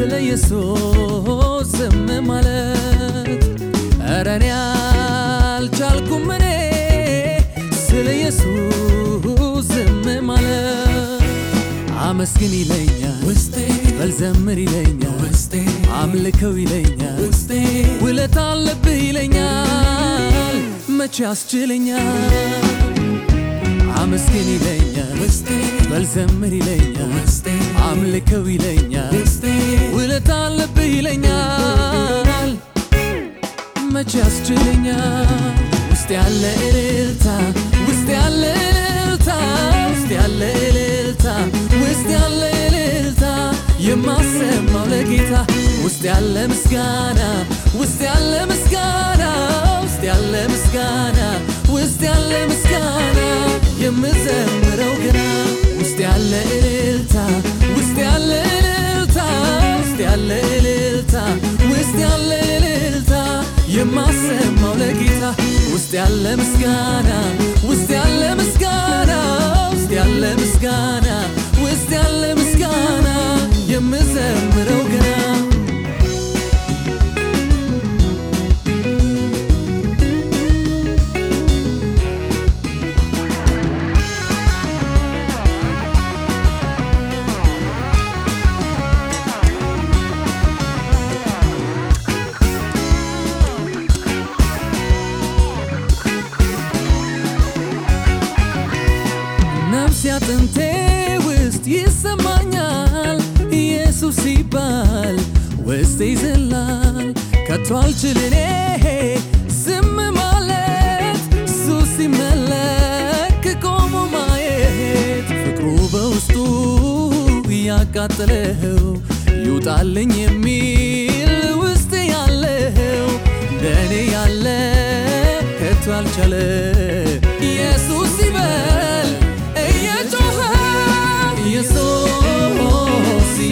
ስለ ኢየሱስ ዝም ማለት? ኧረ እኔ አልቻልኩም። እኔ ስለ ኢየሱስ ዝም ማለት? አመስግን ይለኛል ውስጤ በልዘምር ይለኛል ውስጤ አምልከው ይለኛል ውስጤ ውለት አለብህ ይለኛል መቼ ያስችለኛል አመስግን ይለኛል ውስጤ በልዘምር ይለኛል ውስጤ አምልከው ይለኛል ውስጤ አለብህ ይለኛል? መቼ ያስችለኛል? ውስጥ ያለ እልልታ ውስጥ ያለ እልልታ ውስጥ ያለ እልልታ ውስጥ ያለ እልልታ። የማሰማው ለጌታ ውስጥ ያለ ምስጋና ውስጥ ያለ ምስጋና የማሰማው ለጌታ ውስጥ ያለ ምስጋና ውስጥ ያለ ምስጋና ውስጥ ያለ ምስጋና አጥንቴ ውስጥ ይሰማኛል። ኢየሱስ ሲባል ውስጤ ይዘላል ከቶ አልችል እኔ ዝም ማለት። እሱ ሲመለክ ቆሞ ማየት። ፍቅሩ በውስጡ እያቃጠለው ይውጣልኝ የሚል ውስጥ ያለው እንደኔ ያለ ከቶ አልቻለ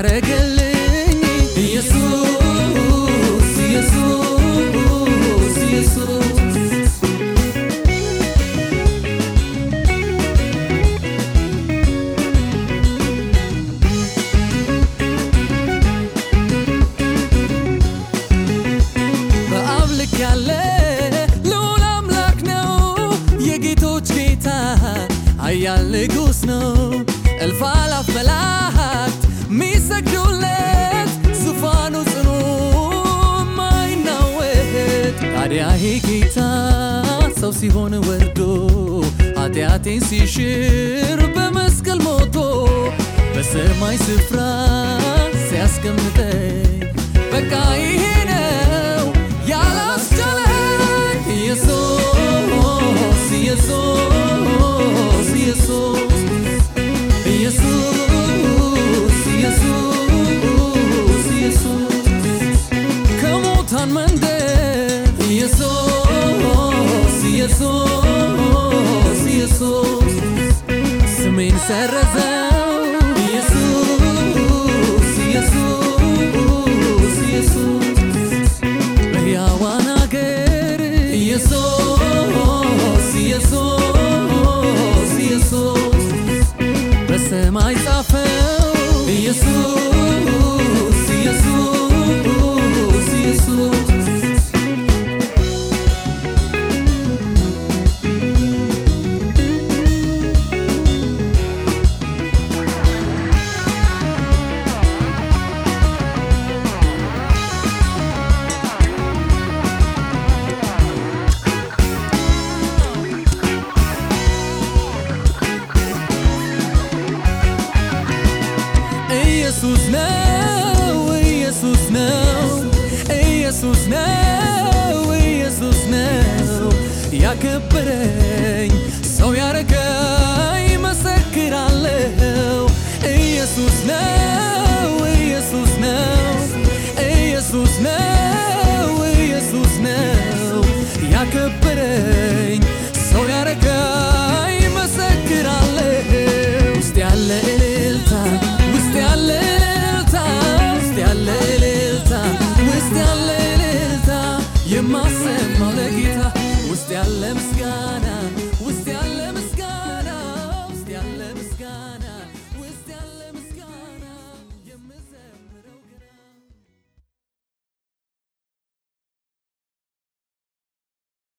ያረገልኝ ኢየሱስ ኢየሱስ ኢየሱስ በአብ ልክ ያለ ልዑል አምላክ ነው የጌቶች ጌታ ኃያል ንጉሥ ነው እልፍ አላፍ መላእክት ሚሰግዱለት ዙፋኑ ጽኑ ማይናወጥ ታዲያ ይሄ ጌታ ሰው ሲሆን ወርዶ ኃጢአቴን ሲሽር በመስቀል ሞቶ በሰማይ ስፍራ ሲያስቀምጠኝ በቃ ይሄ essa é razão. Jesus, Jesus, Jesus. E a Wana quer. Jesus, Jesus, Jesus. Pra ser mais afel. Jesus, Jesus. No